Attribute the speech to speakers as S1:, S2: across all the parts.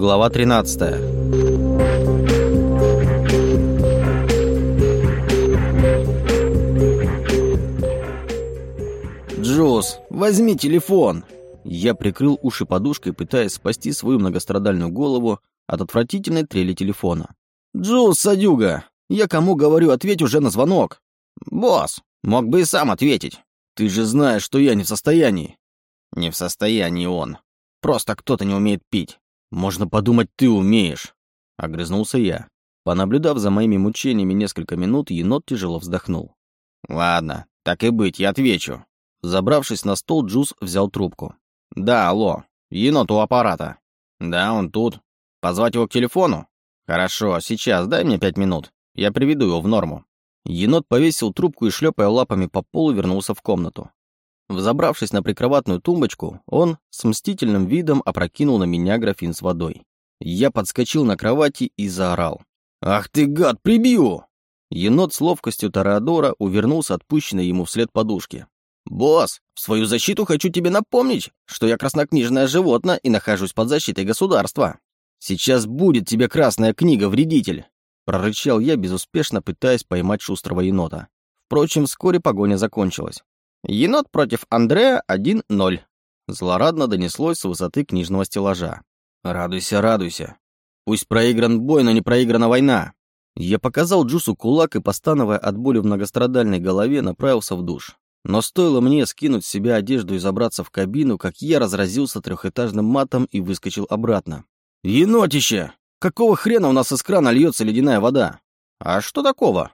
S1: Глава 13. «Джоз, возьми телефон!» Я прикрыл уши подушкой, пытаясь спасти свою многострадальную голову от отвратительной трели телефона. «Джоз, садюга! Я кому говорю, ответь уже на звонок!» «Босс, мог бы и сам ответить!» «Ты же знаешь, что я не в состоянии!» «Не в состоянии он. Просто кто-то не умеет пить. Можно подумать, ты умеешь!» Огрызнулся я. Понаблюдав за моими мучениями несколько минут, енот тяжело вздохнул. «Ладно, так и быть, я отвечу». Забравшись на стол, Джуз взял трубку. «Да, алло. Енот у аппарата». «Да, он тут. Позвать его к телефону?» «Хорошо, сейчас, дай мне пять минут. Я приведу его в норму». Енот повесил трубку и, шлепая лапами по полу, вернулся в комнату. Взобравшись на прикроватную тумбочку, он с мстительным видом опрокинул на меня графин с водой. Я подскочил на кровати и заорал. «Ах ты, гад, прибью!» Енот с ловкостью Тореадора увернулся от пущенной ему вслед подушки. «Босс, в свою защиту хочу тебе напомнить, что я краснокнижное животное и нахожусь под защитой государства. Сейчас будет тебе красная книга, вредитель!» Прорычал я, безуспешно пытаясь поймать шустрого енота. Впрочем, вскоре погоня закончилась. «Енот против Андрея 1-0», злорадно донеслось с высоты книжного стеллажа. «Радуйся, радуйся. Пусть проигран бой, но не проиграна война». Я показал Джусу кулак и, постановая от боли в многострадальной голове, направился в душ. Но стоило мне скинуть с себя одежду и забраться в кабину, как я разразился трехэтажным матом и выскочил обратно. «Енотище! Какого хрена у нас из крана льется ледяная вода?» «А что такого?»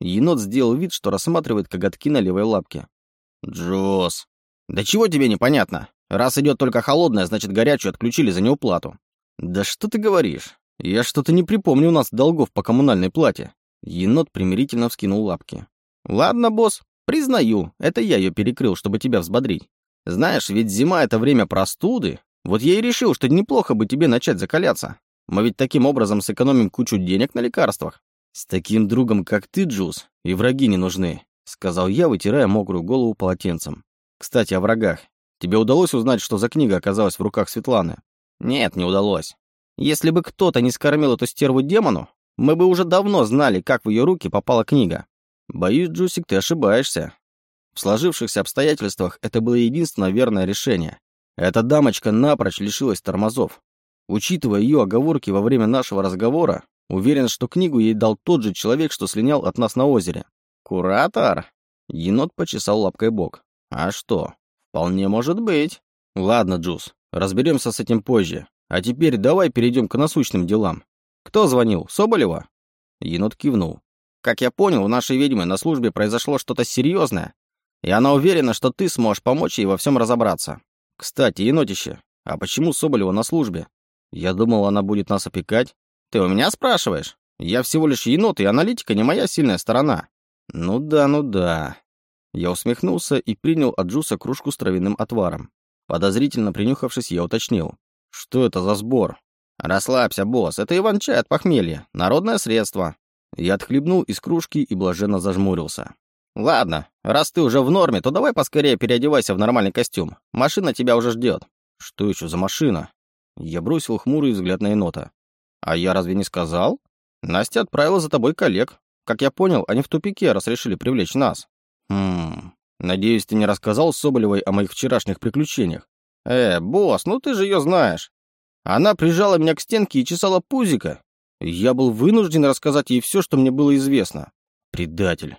S1: Енот сделал вид, что рассматривает коготки на левой лапке. «Джос! Да чего тебе непонятно? Раз идет только холодная, значит горячую отключили за неуплату». «Да что ты говоришь? Я что-то не припомню у нас долгов по коммунальной плате». Енот примирительно вскинул лапки. «Ладно, босс, признаю, это я ее перекрыл, чтобы тебя взбодрить. Знаешь, ведь зима — это время простуды. Вот я и решил, что неплохо бы тебе начать закаляться. Мы ведь таким образом сэкономим кучу денег на лекарствах. С таким другом, как ты, Джуз, и враги не нужны», — сказал я, вытирая мокрую голову полотенцем. «Кстати, о врагах. Тебе удалось узнать, что за книга оказалась в руках Светланы?» «Нет, не удалось. Если бы кто-то не скормил эту стерву демону, мы бы уже давно знали, как в ее руки попала книга. Боюсь, Джусик, ты ошибаешься. В сложившихся обстоятельствах это было единственное верное решение. Эта дамочка напрочь лишилась тормозов. Учитывая ее оговорки во время нашего разговора, уверен, что книгу ей дал тот же человек, что слинял от нас на озере. «Куратор?» Енот почесал лапкой бок. «А что? Вполне может быть». «Ладно, Джус, разберемся с этим позже. А теперь давай перейдем к насущным делам. Кто звонил? Соболева?» Енот кивнул. «Как я понял, у нашей ведьмы на службе произошло что-то серьезное, и она уверена, что ты сможешь помочь ей во всем разобраться. Кстати, енотище, а почему Соболева на службе? Я думал, она будет нас опекать. Ты у меня спрашиваешь? Я всего лишь енот, и аналитика не моя сильная сторона». «Ну да, ну да». Я усмехнулся и принял от Джуса кружку с травяным отваром. Подозрительно принюхавшись, я уточнил. «Что это за сбор?» «Расслабься, босс, это иван-чай от похмелья, народное средство». Я отхлебнул из кружки и блаженно зажмурился. «Ладно, раз ты уже в норме, то давай поскорее переодевайся в нормальный костюм. Машина тебя уже ждет». «Что еще за машина?» Я бросил хмурый взгляд на енота. «А я разве не сказал? Настя отправила за тобой коллег. Как я понял, они в тупике, раз решили привлечь нас». «Хм... Надеюсь, ты не рассказал Соболевой о моих вчерашних приключениях?» «Э, босс, ну ты же ее знаешь. Она прижала меня к стенке и чесала пузика. Я был вынужден рассказать ей все, что мне было известно. Предатель.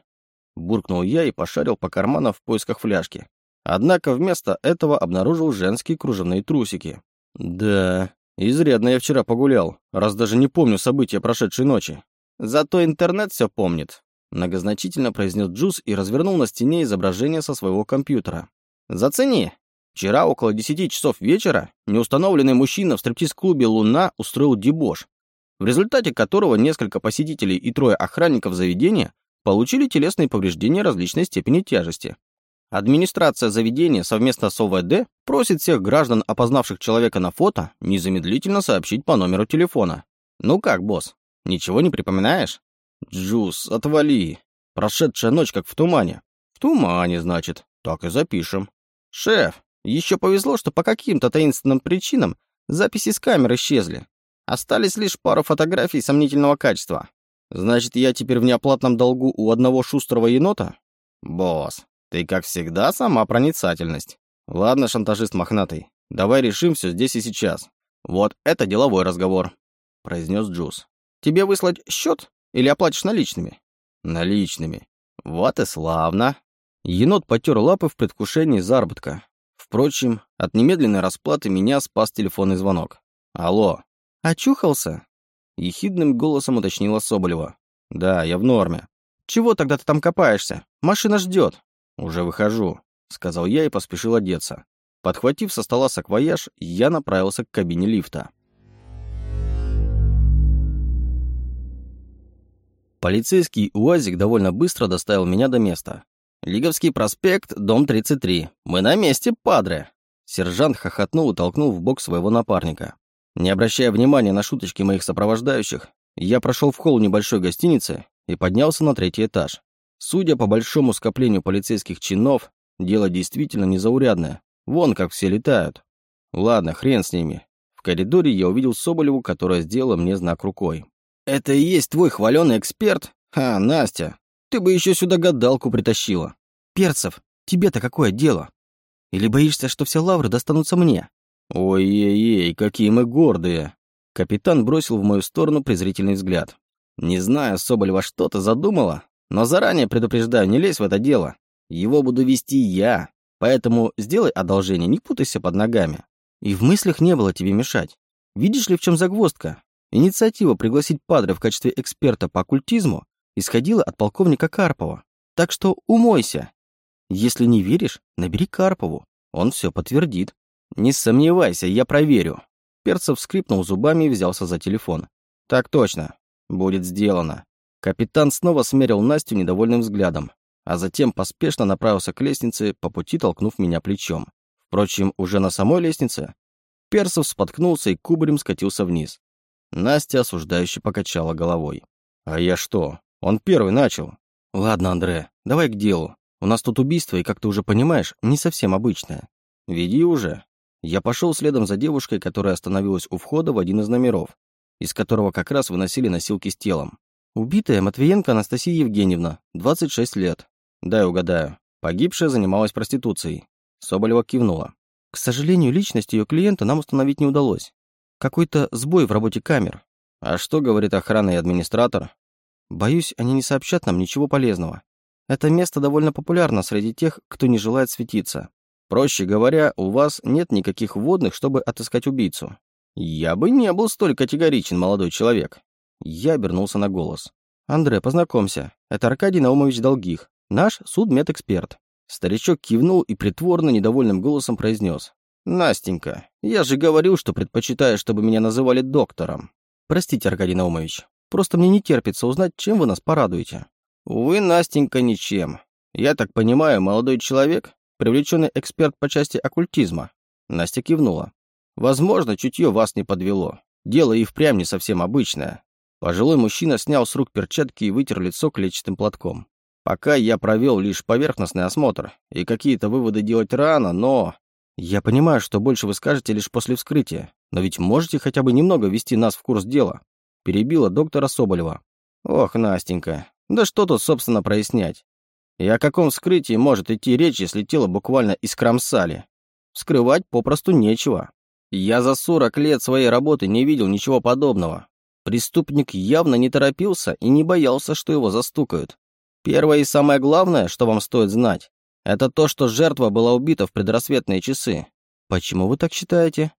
S1: Буркнул я и пошарил по карманам в поисках фляжки. Однако вместо этого обнаружил женские кружевные трусики. Да, изрядно я вчера погулял, раз даже не помню события прошедшей ночи. Зато интернет все помнит. Многозначительно произнес Джуз и развернул на стене изображение со своего компьютера. «Зацени! Вчера около 10 часов вечера неустановленный мужчина в стриптиз-клубе «Луна» устроил дебош, в результате которого несколько посетителей и трое охранников заведения получили телесные повреждения различной степени тяжести. Администрация заведения совместно с ОВД просит всех граждан, опознавших человека на фото, незамедлительно сообщить по номеру телефона. Ну как, босс, ничего не припоминаешь? Джус, отвали. Прошедшая ночь как в тумане. В тумане, значит. Так и запишем. Шеф, еще повезло, что по каким-то таинственным причинам записи с камер исчезли. Остались лишь пару фотографий сомнительного качества. Значит, я теперь в неоплатном долгу у одного шустрого енота? Босс, ты, как всегда, сама проницательность. Ладно, шантажист мохнатый, давай решим все здесь и сейчас. Вот это деловой разговор, произнес Джуз. Тебе выслать счет или оплатишь наличными? Наличными. Вот и славно. Енот потер лапы в предвкушении заработка. Впрочем, от немедленной расплаты меня спас телефонный звонок. «Алло». «Очухался?» Ехидным голосом уточнила Соболева. «Да, я в норме». «Чего тогда ты там копаешься? Машина ждет». «Уже выхожу», — сказал я и поспешил одеться. Подхватив со стола саквояж, я направился к кабине лифта. Полицейский УАЗик довольно быстро доставил меня до места. «Лиговский проспект, дом 33. Мы на месте, падре!» Сержант хохотнул и толкнул в бок своего напарника. Не обращая внимания на шуточки моих сопровождающих, я прошел в холл небольшой гостиницы и поднялся на третий этаж. Судя по большому скоплению полицейских чинов, дело действительно незаурядное. Вон как все летают. Ладно, хрен с ними. В коридоре я увидел Соболеву, которая сделала мне знак рукой. «Это и есть твой хваленый эксперт? А, Настя, ты бы еще сюда гадалку притащила. Перцев, тебе-то какое дело? Или боишься, что все лавры достанутся мне? Ой-ей-ей, какие мы гордые. Капитан бросил в мою сторону презрительный взгляд. Не знаю, Соболева что-то задумала, но заранее предупреждаю, не лезь в это дело. Его буду вести я, поэтому сделай одолжение, не путайся под ногами. И в мыслях не было тебе мешать. Видишь ли, в чем загвоздка? Инициатива пригласить Падре в качестве эксперта по оккультизму исходила от полковника Карпова. Так что умойся. Если не веришь, набери Карпову. Он все подтвердит. Не сомневайся, я проверю. Перцев скрипнул зубами и взялся за телефон. Так точно. Будет сделано. Капитан снова смерил Настю недовольным взглядом, а затем поспешно направился к лестнице, по пути толкнув меня плечом. Впрочем, уже на самой лестнице Перцев споткнулся и кубарем скатился вниз. Настя осуждающе покачала головой. «А я что? Он первый начал. Ладно, Андре, давай к делу. У нас тут убийство, и, как ты уже понимаешь, не совсем обычное. Веди уже. Я пошел следом за девушкой, которая остановилась у входа в один из номеров, из которого как раз выносили носилки с телом. Убитая Матвиенко Анастасия Евгеньевна, 26 лет. Дай угадаю. Погибшая занималась проституцией. Соболева кивнула. К сожалению, личность ее клиента нам установить не удалось. Какой-то сбой в работе камер. А что говорит охрана и администратор? Боюсь, они не сообщат нам ничего полезного. Это место довольно популярно среди тех, кто не желает светиться. Проще говоря, у вас нет никаких вводных, чтобы отыскать убийцу. Я бы не был столь категоричен, молодой человек. Я обернулся на голос. Андре, познакомься. Это Аркадий Наумович Долгих, наш судмедэксперт. Старичок кивнул и притворно недовольным голосом произнес. «Настенька, я же говорил, что предпочитаю, чтобы меня называли доктором». «Простите, Аркадий Наумович, Просто мне не терпится узнать, чем вы нас порадуете». «Увы, Настенька, ничем. Я так понимаю, молодой человек, привлеченный эксперт по части оккультизма». Настя кивнула. «Возможно, чутье вас не подвело. Дело и впрямь не совсем обычное». Пожилой мужчина снял с рук перчатки и вытер лицо клетчатым платком. «Пока я провел лишь поверхностный осмотр, и какие-то выводы делать рано, но...» «Я понимаю, что больше вы скажете лишь после вскрытия, но ведь можете хотя бы немного ввести нас в курс дела перебила доктора Соболева. «Ох, Настенька, да что тут, собственно, прояснять? И о каком вскрытии может идти речь, если тело буквально искромсали? Вскрывать попросту нечего. Я за 40 лет своей работы не видел ничего подобного. Преступник явно не торопился и не боялся, что его застукают. Первое и самое главное, что вам стоит знать, это то, что жертва была убита в предрассветные часы. Почему вы так считаете?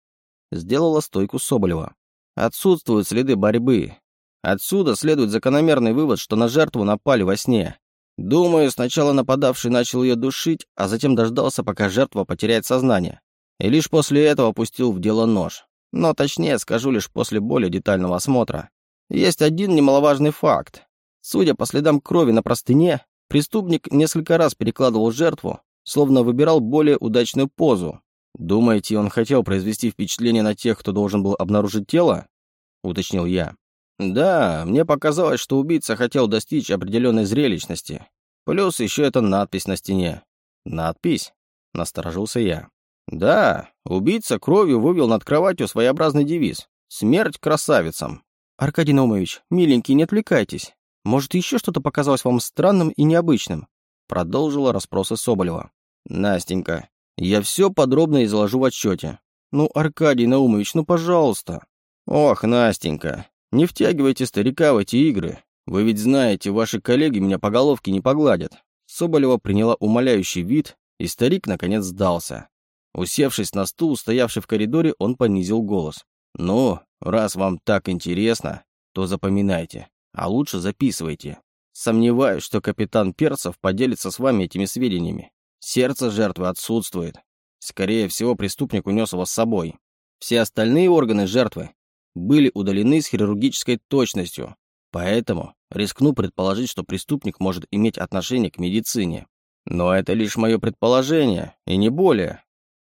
S1: Сделала стойку Соболева. Отсутствуют следы борьбы. Отсюда следует закономерный вывод, что на жертву напали во сне. Думаю, сначала нападавший начал ее душить, а затем дождался, пока жертва потеряет сознание. И лишь после этого пустил в дело нож. Но точнее скажу лишь после более детального осмотра. Есть один немаловажный факт. Судя по следам крови на простыне, преступник несколько раз перекладывал жертву, словно выбирал более удачную позу, «Думаете, он хотел произвести впечатление на тех, кто должен был обнаружить тело?» — уточнил я. «Да, мне показалось, что убийца хотел достичь определенной зрелищности. Плюс еще эта надпись на стене». «Надпись?» — насторожился я. «Да, убийца кровью вывел над кроватью своеобразный девиз. Смерть красавицам.
S2: Аркадий Наумович, миленький, не отвлекайтесь. Может, еще что-то показалось вам странным и необычным? Продолжила расспросы Соболева.
S1: Настенька, я все подробно изложу в отчете.
S2: Ну, Аркадий Наумович, ну, пожалуйста.
S1: Ох, Настенька, не втягивайте старика в эти игры. Вы ведь знаете, ваши коллеги меня по головке не погладят. Соболева приняла умоляющий вид, и старик наконец сдался. Усевшись на стул, стоявший в коридоре, он понизил голос. «Ну, раз вам так интересно, то запоминайте, а лучше записывайте. Сомневаюсь, что капитан Перцев поделится с вами этими сведениями. Сердце жертвы отсутствует. Скорее всего, преступник унес его с собой. Все остальные органы жертвы были удалены с хирургической точностью, поэтому рискну предположить, что преступник может иметь отношение к медицине. Но это лишь мое предположение, и не более.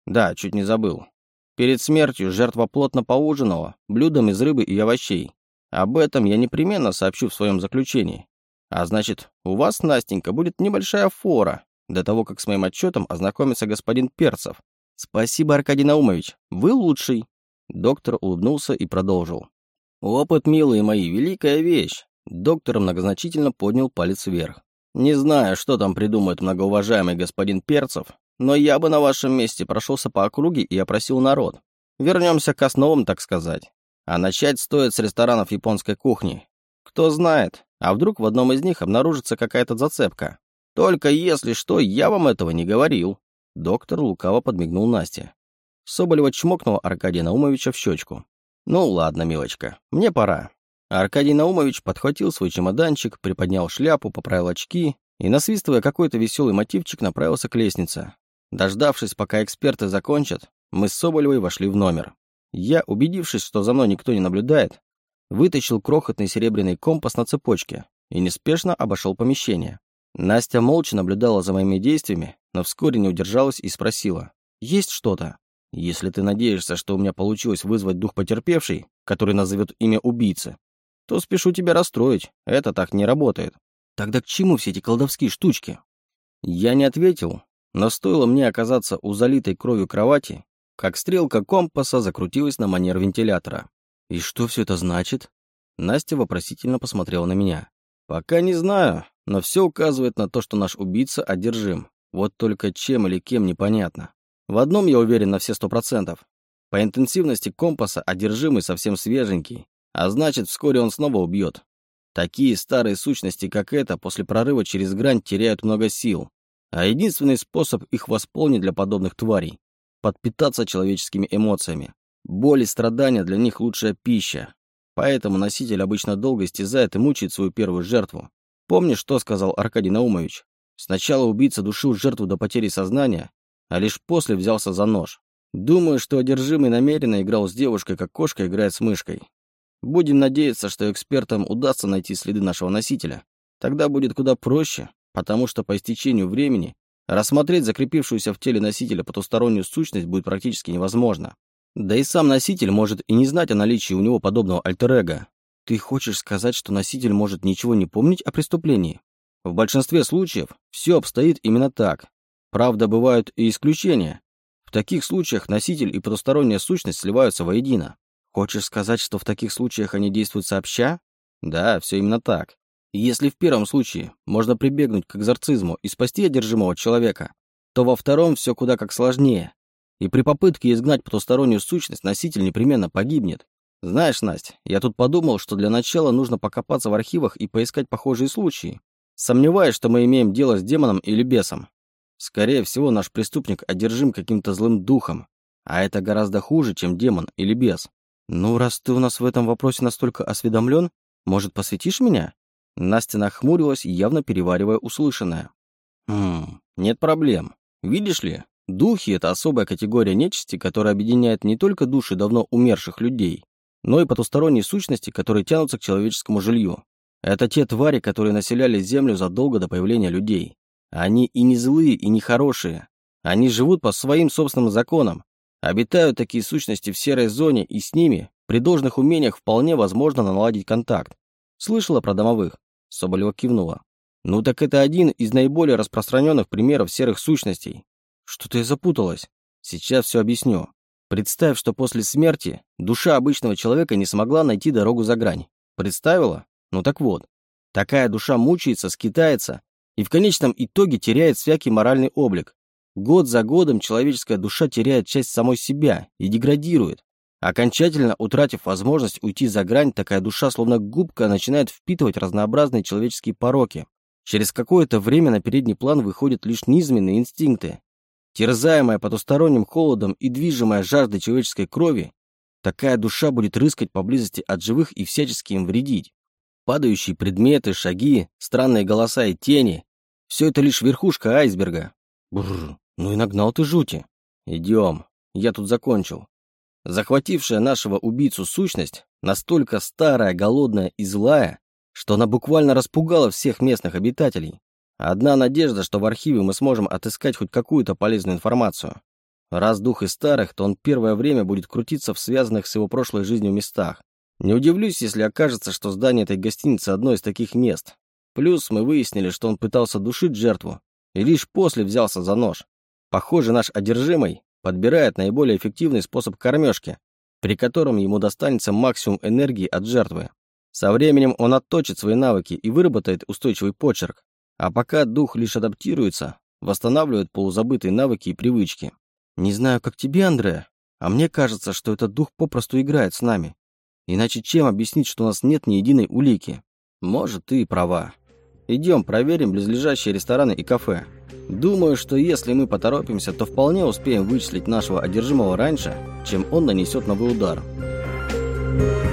S1: Да, чуть не забыл. Перед смертью жертва плотно поужинала блюдом из рыбы и овощей. Об этом я непременно сообщу в своем заключении. А значит, у вас, Настенька, будет небольшая фора до того, как с моим отчетом ознакомится господин Перцев. Спасибо, Аркадий Наумович, вы лучший. Доктор улыбнулся и продолжил. Опыт, милые мои, великая вещь. Доктор многозначительно поднял палец вверх. Не знаю, что там придумает многоуважаемый господин Перцев, но я бы на вашем месте прошелся по округе и опросил народ. Вернемся к основам, так сказать. А начать стоит с ресторанов японской кухни. Кто знает, а вдруг в одном из них обнаружится какая-то зацепка. Только если что, я вам этого не говорил. Доктор лукаво подмигнул Насте. Соболева чмокнула Аркадия Наумовича в щечку. «Ну ладно, милочка, мне пора». Аркадий Наумович подхватил свой чемоданчик, приподнял шляпу, поправил очки и, насвистывая какой-то веселый мотивчик, направился к лестнице. Дождавшись, пока эксперты закончат, мы с Соболевой вошли в номер. Я, убедившись, что за мной никто не наблюдает, вытащил крохотный серебряный компас на цепочке и неспешно обошел помещение. Настя молча наблюдала за моими действиями, но вскоре не удержалась и спросила. «Есть что-то? Если ты надеешься, что у меня получилось вызвать дух потерпевшей, который назовет имя убийцы, то спешу тебя расстроить. Это так не работает. Тогда к чему все эти колдовские штучки?» Я не ответил, но стоило мне оказаться у залитой кровью кровати, как стрелка компаса закрутилась на манер вентилятора. «И что все это значит?» Настя вопросительно посмотрела на меня. «Пока не знаю, но все указывает на то, что наш убийца одержим. Вот только чем или кем непонятно. В одном я уверен на все сто процентов. По интенсивности компаса одержимый совсем свеженький, а значит, вскоре он снова убьет. Такие старые сущности, как эта, после прорыва через грань теряют много сил, а единственный способ их восполнить для подобных тварей – подпитаться человеческими эмоциями. Боль и страдания для них лучшая пища. Поэтому носитель обычно долго истязает и мучает свою первую жертву. Помнишь, что сказал Аркадий Наумович? Сначала убийца душил жертву до потери сознания, а лишь после взялся за нож. Думаю, что одержимый намеренно играл с девушкой, как кошка играет с мышкой. Будем надеяться, что экспертам удастся найти следы нашего носителя. Тогда будет куда проще потому что по истечению времени рассмотреть закрепившуюся в теле носителя потустороннюю сущность будет практически невозможно. Да и сам носитель может и не знать о наличии у него подобного альтер-эго. Ты хочешь сказать, что носитель может ничего не помнить о преступлении? В большинстве случаев все обстоит именно так. Правда, бывают и исключения. В таких случаях носитель и потусторонняя сущность сливаются воедино. Хочешь сказать, что в таких случаях они действуют сообща? Да, все именно так. Если в первом случае можно прибегнуть к экзорцизму и спасти одержимого человека, то во втором все куда как сложнее. И при попытке изгнать потустороннюю сущность носитель непременно погибнет. Знаешь, Настя, я тут подумал, что для начала нужно покопаться в архивах и поискать похожие случаи. Сомневаюсь, что мы имеем дело с демоном или бесом. Скорее всего, наш преступник одержим каким-то злым духом, а это гораздо хуже, чем демон или бес. Ну, раз ты у нас в этом вопросе настолько осведомлен, может, посвятишь меня? Настя нахмурилась, явно переваривая услышанное. «Хм, нет проблем. Видишь ли, духи — это особая категория нечисти, которая объединяет не только души давно умерших людей, но и потусторонние сущности, которые тянутся к человеческому жилью. Это те твари, которые населяли Землю задолго до появления людей. Они и не злые, и не хорошие. Они живут по своим собственным законам. Обитают такие сущности в серой зоне, и с ними, при должных умениях, вполне возможно наладить контакт. Слышала про домовых? Соболева кивнула. Ну так это один из наиболее распространенных примеров серых сущностей. Что-то я запуталась. Сейчас все объясню.
S2: Представь, что после смерти душа обычного человека не смогла найти дорогу за грань. Представила? Ну так вот. Такая душа мучается, скитается и в конечном итоге теряет всякий моральный облик. Год за годом человеческая душа теряет часть самой себя и деградирует. Окончательно утратив возможность уйти за грань, такая душа, словно губка, начинает впитывать разнообразные человеческие пороки. Через какое-то время на передний план выходят лишь низменные инстинкты. Терзаемая потусторонним холодом и движимая жаждой человеческой крови, такая душа будет рыскать поблизости от живых и всячески им вредить. Падающие предметы, шаги, странные голоса и тени – все это лишь верхушка айсберга. Бррр, ну и нагнал ты жути. Идем, я тут закончил. Захватившая нашего убийцу сущность настолько старая, голодная и злая, что она буквально распугала всех местных обитателей. Одна надежда, что в архиве мы сможем отыскать хоть какую-то полезную информацию. Раз дух из старых, то он первое время будет крутиться в связанных с его прошлой жизнью местах. Не удивлюсь, если окажется, что здание этой гостиницы одно из таких мест. Плюс мы выяснили, что он пытался душить жертву, и лишь после взялся за нож. Похоже, наш одержимый подбирает наиболее эффективный способ кормежки, при котором ему достанется максимум энергии от жертвы. Со временем он отточит свои навыки и выработает устойчивый почерк. А пока дух лишь адаптируется, восстанавливает полузабытые навыки и привычки. Не знаю, как тебе, Андре, а мне кажется, что этот дух попросту играет с нами. Иначе чем объяснить, что у нас нет ни единой улики? Может, ты и права. Идем, проверим близлежащие рестораны и кафе. Думаю, что если мы поторопимся, то вполне успеем вычислить нашего одержимого раньше, чем он нанесет новый удар. Thank